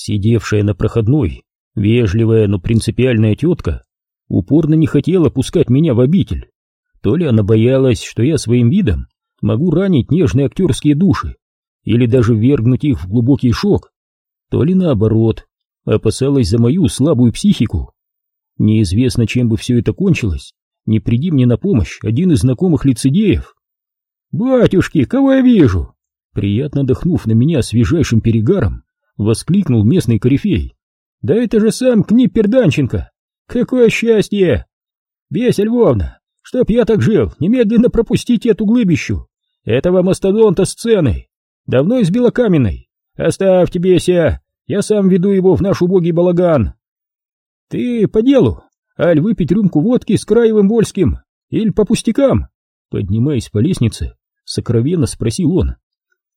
Сидевшая на проходной, вежливая, но принципиальная тетка упорно не хотела пускать меня в обитель. То ли она боялась, что я своим видом могу ранить нежные актерские души или даже ввергнуть их в глубокий шок, то ли наоборот, опасалась за мою слабую психику. Неизвестно, чем бы все это кончилось, не приди мне на помощь один из знакомых лицедеев. «Батюшки, кого я вижу?» Приятно дохнув на меня свежайшим перегаром, воскликнул местный корифей. «Да это же сам Книппер Данченко! Какое счастье! Беся Львовна, чтоб я так жил, немедленно пропустите эту глыбищу! Этого мастодонта сцены! Давно из белокаменной! Оставьте, Беся, я сам веду его в наш убогий балаган!» «Ты по делу? Аль выпить рюмку водки с Краевым Вольским? Или по пустякам?» Поднимаясь по лестнице, сокровенно спросил он.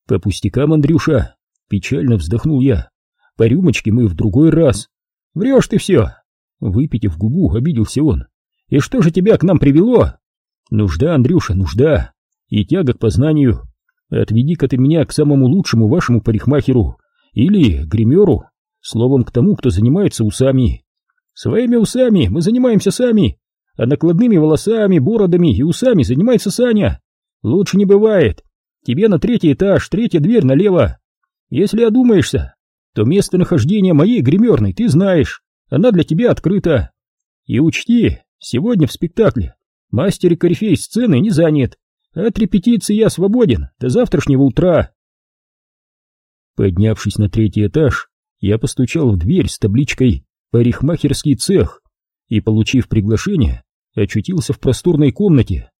«По пустякам, Андрюша!» Печально вздохнул я. «По рюмочке мы в другой раз!» «Врешь ты все!» Выпитив губу, обиделся он. «И что же тебя к нам привело?» «Нужда, Андрюша, нужда! И тяга к познанию! Отведи-ка ты меня к самому лучшему вашему парикмахеру или гримеру, словом, к тому, кто занимается усами. Своими усами мы занимаемся сами, а накладными волосами, бородами и усами занимается Саня. Лучше не бывает. Тебе на третий этаж, третья дверь налево. Если одумаешься, то местонахождение моей гримерной ты знаешь, она для тебя открыта. И учти, сегодня в спектакле мастер и корифей сцены не занят, от репетиции я свободен до завтрашнего утра. Поднявшись на третий этаж, я постучал в дверь с табличкой «Парикмахерский цех» и, получив приглашение, очутился в просторной комнате.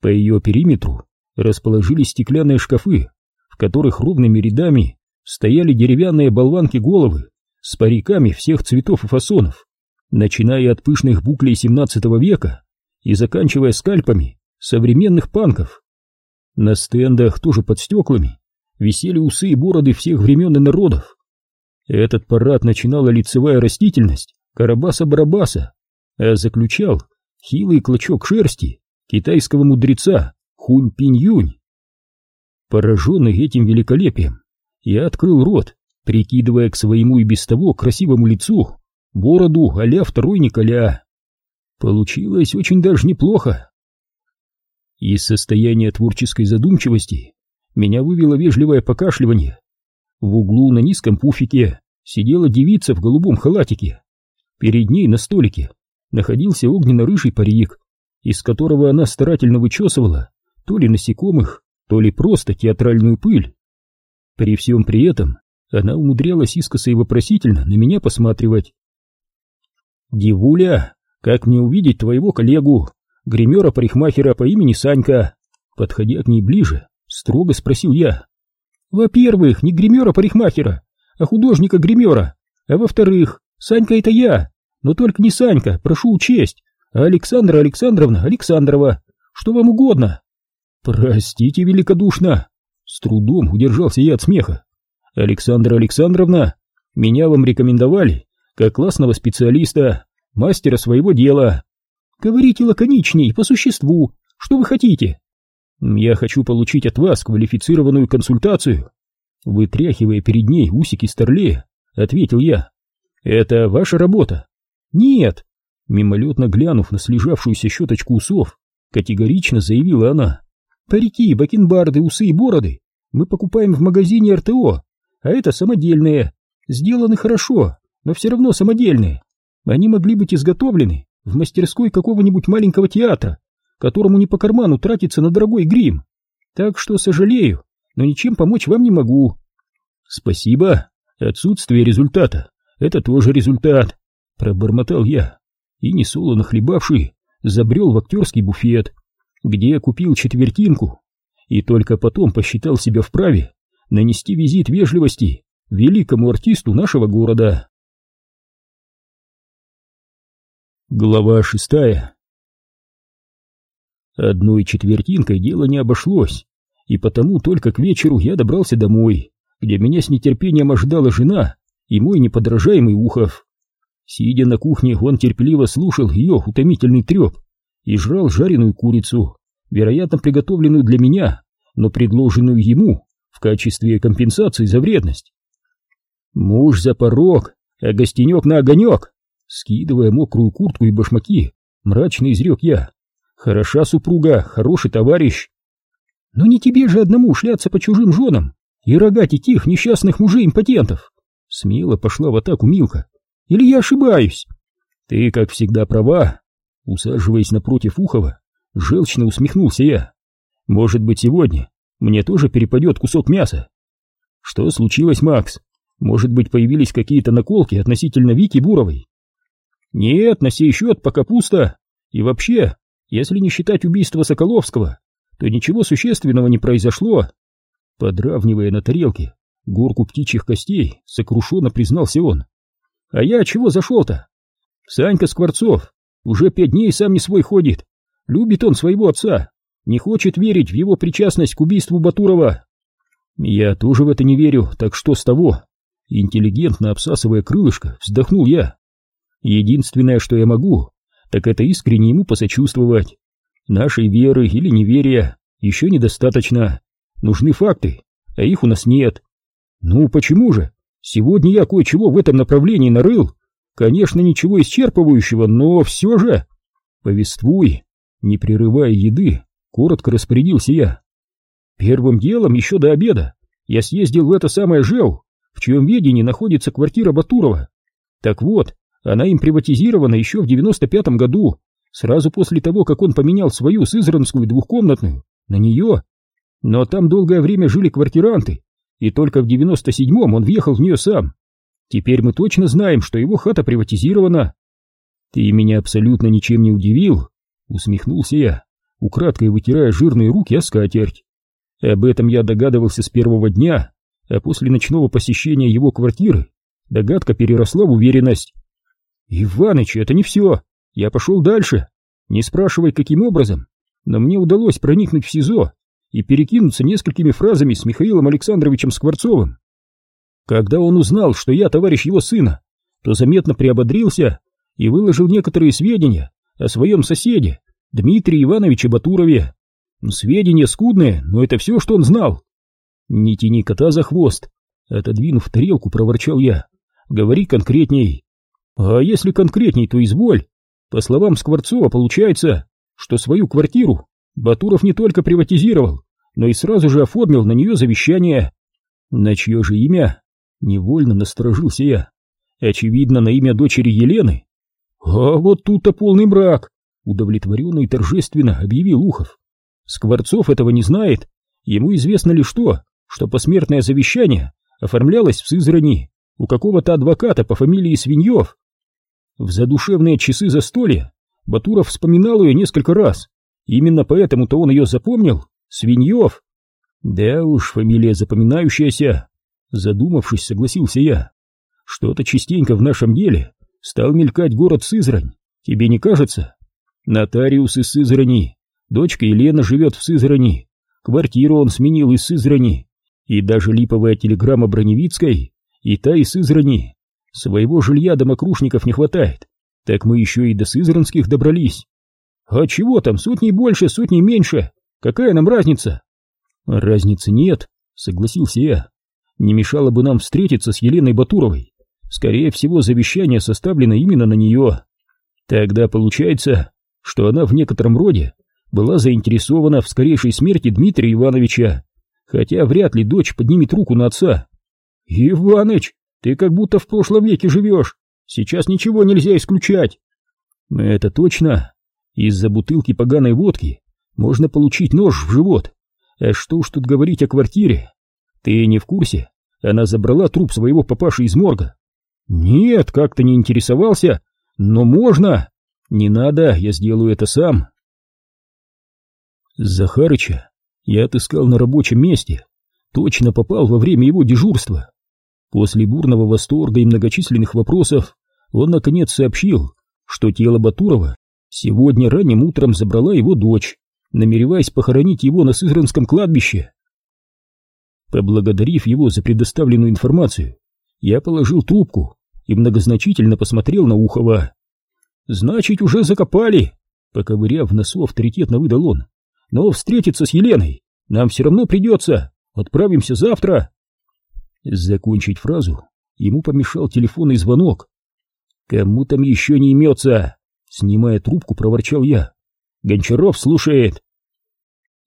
По ее периметру расположились стеклянные шкафы, в которых ровными рядами стояли деревянные болванки-головы с париками всех цветов и фасонов, начиная от пышных буклей 17 века и заканчивая скальпами современных панков. На стендах, тоже под стеклами, висели усы и бороды всех времен и народов. Этот парад начинала лицевая растительность Карабаса-Барабаса, а заключал хилый клочок шерсти китайского мудреца Хунь-Пинь-Юнь. Пораженный этим великолепием, я открыл рот, прикидывая к своему и без того красивому лицу бороду а второй Николя. Получилось очень даже неплохо. Из состояния творческой задумчивости меня вывело вежливое покашливание. В углу на низком пуфике сидела девица в голубом халатике. Перед ней на столике находился огненно-рыжий парик, из которого она старательно вычесывала то ли насекомых, то ли просто театральную пыль. При всем при этом она умудрялась искоса и вопросительно на меня посматривать. «Дивуля, как мне увидеть твоего коллегу, гримера-парикмахера по имени Санька?» Подходя к ней ближе, строго спросил я. «Во-первых, не гримера-парикмахера, а художника-гримера, а во-вторых, Санька это я, но только не Санька, прошу учесть, а Александра Александровна Александрова, что вам угодно». «Простите великодушно!» С трудом удержался я от смеха. «Александра Александровна, меня вам рекомендовали как классного специалиста, мастера своего дела. Говорите лаконичней, по существу, что вы хотите?» «Я хочу получить от вас квалифицированную консультацию». Вытряхивая перед ней усики старлея, ответил я. «Это ваша работа?» «Нет!» Мимолетно глянув на слежавшуюся щеточку усов, категорично заявила она. Парики, бакенбарды, усы и бороды мы покупаем в магазине РТО, а это самодельные. Сделаны хорошо, но все равно самодельные. Они могли быть изготовлены в мастерской какого-нибудь маленького театра, которому не по карману тратиться на дорогой грим. Так что сожалею, но ничем помочь вам не могу. Спасибо. Отсутствие результата — это тоже результат, — пробормотал я, и, несолоно хлебавший, забрел в актерский буфет где купил четвертинку, и только потом посчитал себя вправе нанести визит вежливости великому артисту нашего города. Глава шестая Одной четвертинкой дело не обошлось, и потому только к вечеру я добрался домой, где меня с нетерпением ожидала жена и мой неподражаемый Ухов. Сидя на кухне, он терпеливо слушал ее утомительный треп и жрал жареную курицу, вероятно, приготовленную для меня, но предложенную ему в качестве компенсации за вредность. Муж за порог, а гостенек на огонек. Скидывая мокрую куртку и башмаки, мрачно изрек я. Хороша супруга, хороший товарищ. Но не тебе же одному шляться по чужим женам и рогать этих несчастных мужей-импотентов. Смело пошла в атаку Милка. Или я ошибаюсь? Ты, как всегда, права. Усаживаясь напротив Ухова, желчно усмехнулся я. Может быть, сегодня мне тоже перепадет кусок мяса. Что случилось, Макс? Может быть, появились какие-то наколки относительно Вики Буровой? Нет, на сей счет пока пусто. И вообще, если не считать убийства Соколовского, то ничего существенного не произошло. Подравнивая на тарелке горку птичьих костей, сокрушенно признался он. А я чего зашел-то? Санька Скворцов уже пять дней сам не свой ходит. Любит он своего отца, не хочет верить в его причастность к убийству Батурова. Я тоже в это не верю, так что с того? Интеллигентно обсасывая крылышко, вздохнул я. Единственное, что я могу, так это искренне ему посочувствовать. Нашей веры или неверия еще недостаточно. Нужны факты, а их у нас нет. Ну почему же? Сегодня я кое-чего в этом направлении нарыл. Конечно, ничего исчерпывающего, но все же... Повествуй, не прерывая еды, коротко распорядился я. Первым делом, еще до обеда, я съездил в это самое ЖЭУ, в чьем ведении находится квартира Батурова. Так вот, она им приватизирована еще в 95-м году, сразу после того, как он поменял свою сызранскую двухкомнатную на нее. Но там долгое время жили квартиранты, и только в 97-м он въехал в нее сам. Теперь мы точно знаем, что его хата приватизирована. Ты меня абсолютно ничем не удивил, усмехнулся я, украдкой вытирая жирные руки о скатерть. Об этом я догадывался с первого дня, а после ночного посещения его квартиры догадка переросла в уверенность. Иваныч, это не все. Я пошел дальше. Не спрашивай, каким образом, но мне удалось проникнуть в СИЗО и перекинуться несколькими фразами с Михаилом Александровичем Скворцовым. Когда он узнал, что я товарищ его сына, то заметно приободрился и выложил некоторые сведения о своем соседе, Дмитрии Ивановиче Батурове. Сведения скудные, но это все, что он знал. Не тяни кота за хвост, отодвинув тарелку, проворчал я. Говори конкретней. А если конкретней, то изволь. По словам Скворцова, получается, что свою квартиру Батуров не только приватизировал, но и сразу же оформил на нее завещание. На чье же имя? Невольно насторожился я. Очевидно, на имя дочери Елены. А вот тут-то полный мрак, удовлетворенно и торжественно объявил Ухов. Скворцов этого не знает. Ему известно лишь то, что посмертное завещание оформлялось в Сызрани у какого-то адвоката по фамилии Свиньев. В задушевные часы застолья Батуров вспоминал ее несколько раз. Именно поэтому-то он ее запомнил. Свиньев. Да уж, фамилия запоминающаяся. Задумавшись, согласился я. Что-то частенько в нашем деле стал мелькать город Сызрань. Тебе не кажется? Нотариус из Сызрани. Дочка Елена живет в Сызрани. Квартиру он сменил из Сызрани. И даже липовая телеграмма Броневицкой, и та из Сызрани. Своего жилья домокружников не хватает. Так мы еще и до Сызранских добрались. А чего там, сотни больше, сотни меньше? Какая нам разница? Разницы нет, согласился я. Не мешало бы нам встретиться с Еленой Батуровой. Скорее всего, завещание составлено именно на нее. Тогда получается, что она в некотором роде была заинтересована в скорейшей смерти Дмитрия Ивановича, хотя вряд ли дочь поднимет руку на отца. «Иваныч, ты как будто в прошлом веке живешь. Сейчас ничего нельзя исключать. Это точно. Из-за бутылки поганой водки можно получить нож в живот. А что уж тут говорить о квартире? Ты не в курсе? Она забрала труп своего папаши из морга. Нет, как-то не интересовался. Но можно. Не надо, я сделаю это сам. Захарыча я отыскал на рабочем месте. Точно попал во время его дежурства. После бурного восторга и многочисленных вопросов он наконец сообщил, что тело Батурова сегодня ранним утром забрала его дочь, намереваясь похоронить его на Сызранском кладбище. Поблагодарив его за предоставленную информацию, я положил трубку и многозначительно посмотрел на Ухова. «Значит, уже закопали!» Поковыряв носу, авторитетно выдал он. «Но встретиться с Еленой нам все равно придется. Отправимся завтра!» Закончить фразу ему помешал телефонный звонок. «Кому там еще не имется?» Снимая трубку, проворчал я. «Гончаров слушает».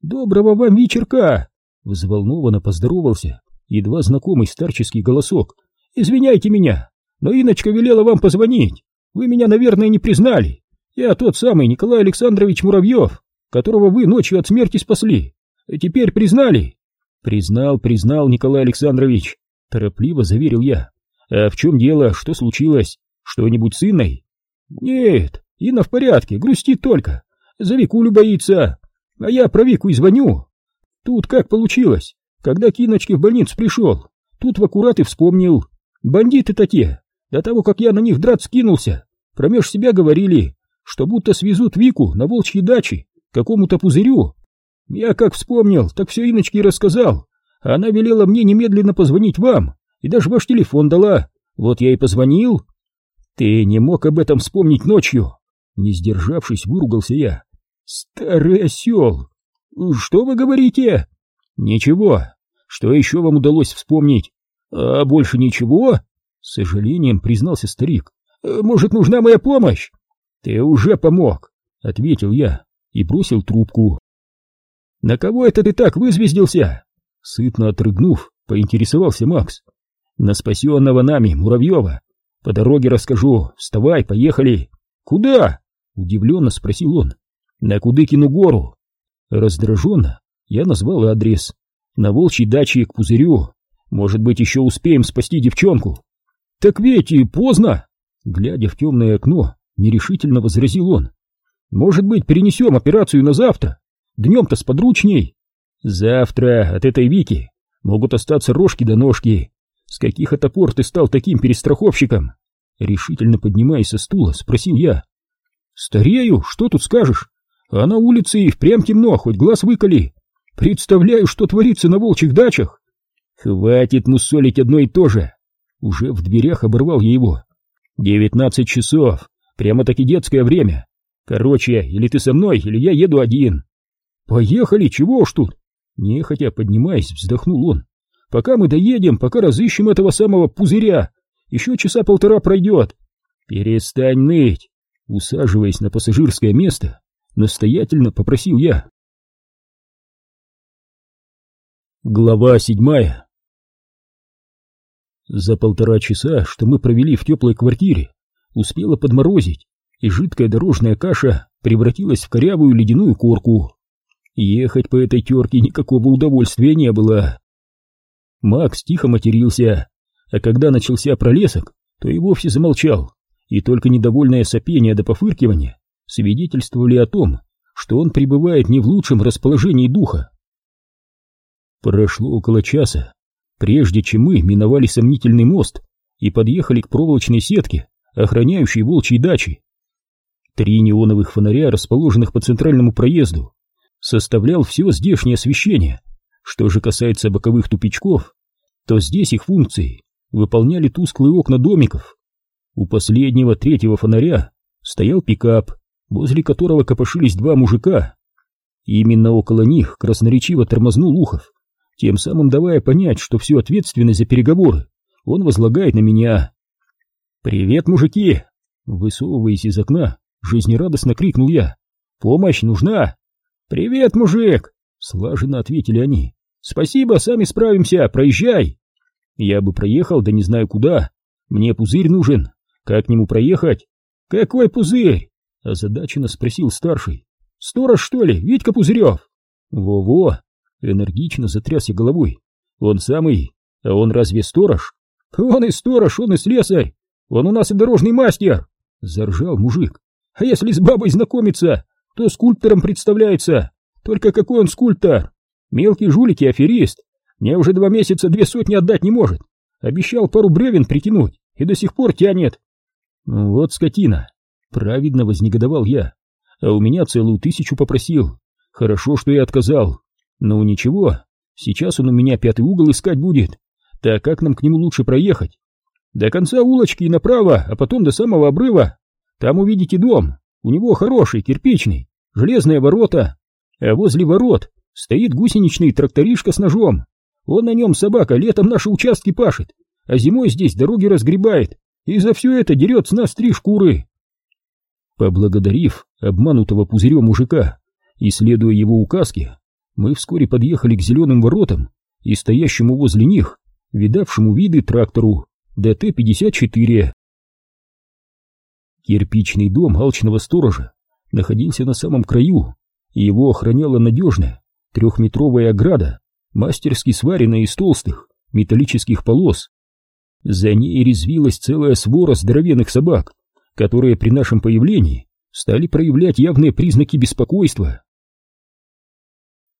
«Доброго вам вечерка!» Взволнованно поздоровался едва знакомый старческий голосок. «Извиняйте меня, но Иночка велела вам позвонить. Вы меня, наверное, не признали. Я тот самый Николай Александрович Муравьев, которого вы ночью от смерти спасли. Теперь признали?» «Признал, признал, Николай Александрович», — торопливо заверил я. «А в чем дело? Что случилось? Что-нибудь с Инной?» «Нет, Инна в порядке, грустит только. За Викулю боится. А я про Вику и звоню. Тут как получилось? Когда к Иночке в больницу пришел, тут в аккурат и вспомнил. Бандиты-то те, до того, как я на них драться кинулся, промеж себя говорили, что будто свезут Вику на волчьи дачи, какому-то пузырю. Я как вспомнил, так все Иночке рассказал. Она велела мне немедленно позвонить вам, и даже ваш телефон дала. Вот я и позвонил. Ты не мог об этом вспомнить ночью. Не сдержавшись, выругался я. Старый осел! Что вы говорите? Ничего. Что еще вам удалось вспомнить? А больше ничего? С сожалением признался старик. Может, нужна моя помощь? Ты уже помог, ответил я и бросил трубку. На кого это ты так вызвездился? Сытно отрыгнув, поинтересовался Макс. На спасенного нами Муравьева. По дороге расскажу. Вставай, поехали. Куда? Удивленно спросил он. На Кудыкину гору. Раздраженно я назвал адрес. На волчьей даче к пузырю. Может быть, еще успеем спасти девчонку. Так ведь и поздно. Глядя в темное окно, нерешительно возразил он. Может быть, перенесем операцию на завтра? Днем-то сподручней. Завтра от этой Вики могут остаться рожки до ножки. С каких это пор ты стал таким перестраховщиком? Решительно поднимаясь со стула, спросил я. Старею, что тут скажешь? А на улице и впрямь темно, хоть глаз выколи. Представляю, что творится на волчьих дачах. Хватит мусолить одно и то же. Уже в дверях оборвал я его. Девятнадцать часов. Прямо-таки детское время. Короче, или ты со мной, или я еду один. Поехали, чего уж тут? Нехотя поднимаясь, вздохнул он. Пока мы доедем, пока разыщем этого самого пузыря, еще часа полтора пройдет. Перестань ныть. Усаживаясь на пассажирское место, настоятельно попросил я. Глава седьмая За полтора часа, что мы провели в теплой квартире, успела подморозить, и жидкая дорожная каша превратилась в корявую ледяную корку. Ехать по этой терке никакого удовольствия не было. Макс тихо матерился, а когда начался пролесок, то и вовсе замолчал, и только недовольное сопение до пофыркивания свидетельствовали о том, что он пребывает не в лучшем расположении духа. Прошло около часа, прежде чем мы миновали сомнительный мост и подъехали к проволочной сетке, охраняющей волчьи дачи. Три неоновых фонаря, расположенных по центральному проезду, составлял все здешнее освещение. Что же касается боковых тупичков, то здесь их функции выполняли тусклые окна домиков. У последнего третьего фонаря стоял пикап, возле которого копошились два мужика. именно около них красноречиво тормознул Ухов, тем самым давая понять, что всю ответственность за переговоры он возлагает на меня. «Привет, мужики!» Высовываясь из окна, жизнерадостно крикнул я. «Помощь нужна!» «Привет, мужик!» Слаженно ответили они. «Спасибо, сами справимся, проезжай!» «Я бы проехал, да не знаю куда. Мне пузырь нужен. Как к нему проехать?» «Какой пузырь?» — озадаченно спросил старший. «Сторож, что ли, Витька Пузырев?» «Во-во!» — энергично затряс я головой. «Он самый, а он разве сторож?» «Он и сторож, он и слесарь! Он у нас и дорожный мастер!» — заржал мужик. «А если с бабой знакомиться, то скульптором представляется. Только какой он скульптор? Мелкий жулик и аферист. Мне уже два месяца две сотни отдать не может. Обещал пару бревен притянуть и до сих пор тянет». «Вот скотина!» Праведно вознегодовал я, а у меня целую тысячу попросил. Хорошо, что я отказал. Но ничего, сейчас он у меня пятый угол искать будет. Так как нам к нему лучше проехать? До конца улочки и направо, а потом до самого обрыва. Там увидите дом. У него хороший, кирпичный, железные ворота. А возле ворот стоит гусеничный тракторишка с ножом. Он на нем собака летом наши участки пашет, а зимой здесь дороги разгребает, и за все это дерет с нас три шкуры. Поблагодарив обманутого пузырем мужика и следуя его указке, мы вскоре подъехали к зеленым воротам и стоящему возле них, видавшему виды трактору ДТ-54. Кирпичный дом алчного сторожа находился на самом краю, и его охраняла надежная трехметровая ограда, мастерски сваренная из толстых металлических полос. За ней резвилась целая свора здоровенных собак, которые при нашем появлении стали проявлять явные признаки беспокойства.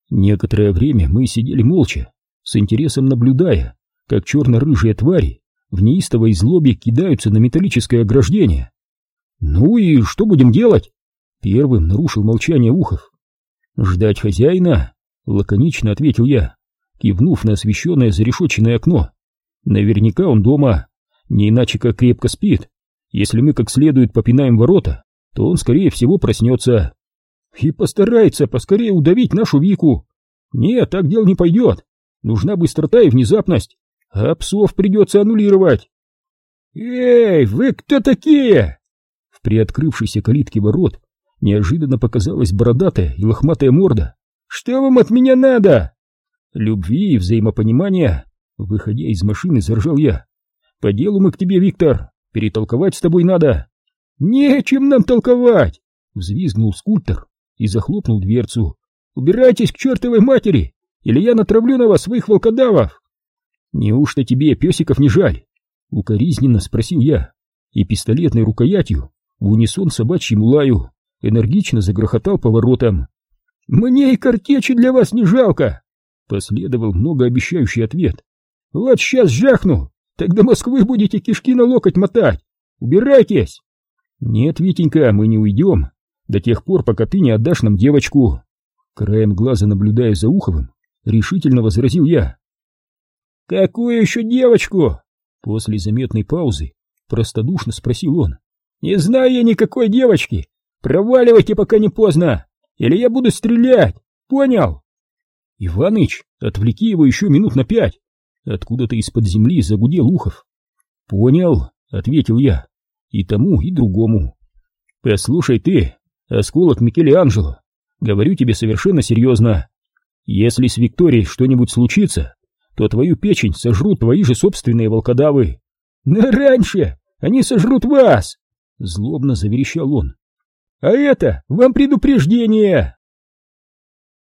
Некоторое время мы сидели молча, с интересом наблюдая, как черно-рыжие твари в неистовой злобе кидаются на металлическое ограждение. «Ну и что будем делать?» Первым нарушил молчание Ухов. «Ждать хозяина?» — лаконично ответил я, кивнув на освещенное зарешоченное окно. «Наверняка он дома, не иначе как крепко спит. Если мы как следует попинаем ворота, то он, скорее всего, проснется и постарается поскорее удавить нашу Вику. Нет, так дело не пойдет. Нужна быстрота и внезапность, а псов придется аннулировать. «Эй, вы кто такие?» В приоткрывшейся калитке ворот неожиданно показалась бородатая и лохматая морда. «Что вам от меня надо?» «Любви и взаимопонимания», — выходя из машины, заржал я. «По делу мы к тебе, Виктор, перетолковать с тобой надо». «Нечем нам толковать!» — взвизгнул скульптор и захлопнул дверцу. «Убирайтесь к чертовой матери, или я натравлю на вас своих волкодавов!» «Неужто тебе песиков не жаль?» — укоризненно спросил я, и пистолетной рукоятью в унисон собачьему лаю энергично загрохотал по воротам. «Мне и картечи для вас не жалко!» — последовал многообещающий ответ. «Вот сейчас жахну, тогда Москвы будете кишки на локоть мотать! Убирайтесь!» «Нет, Витенька, мы не уйдем до тех пор, пока ты не отдашь нам девочку!» Краем глаза наблюдая за Уховым, решительно возразил я. «Какую еще девочку?» После заметной паузы простодушно спросил он. «Не знаю я никакой девочки! Проваливайте, пока не поздно! Или я буду стрелять! Понял?» «Иваныч, отвлеки его еще минут на пять!» Откуда-то из-под земли загудел Ухов. «Понял», — ответил я и тому, и другому. Послушай ты, осколок Микеланджело, говорю тебе совершенно серьезно. Если с Викторией что-нибудь случится, то твою печень сожрут твои же собственные волкодавы. Но раньше они сожрут вас! Злобно заверещал он. А это вам предупреждение!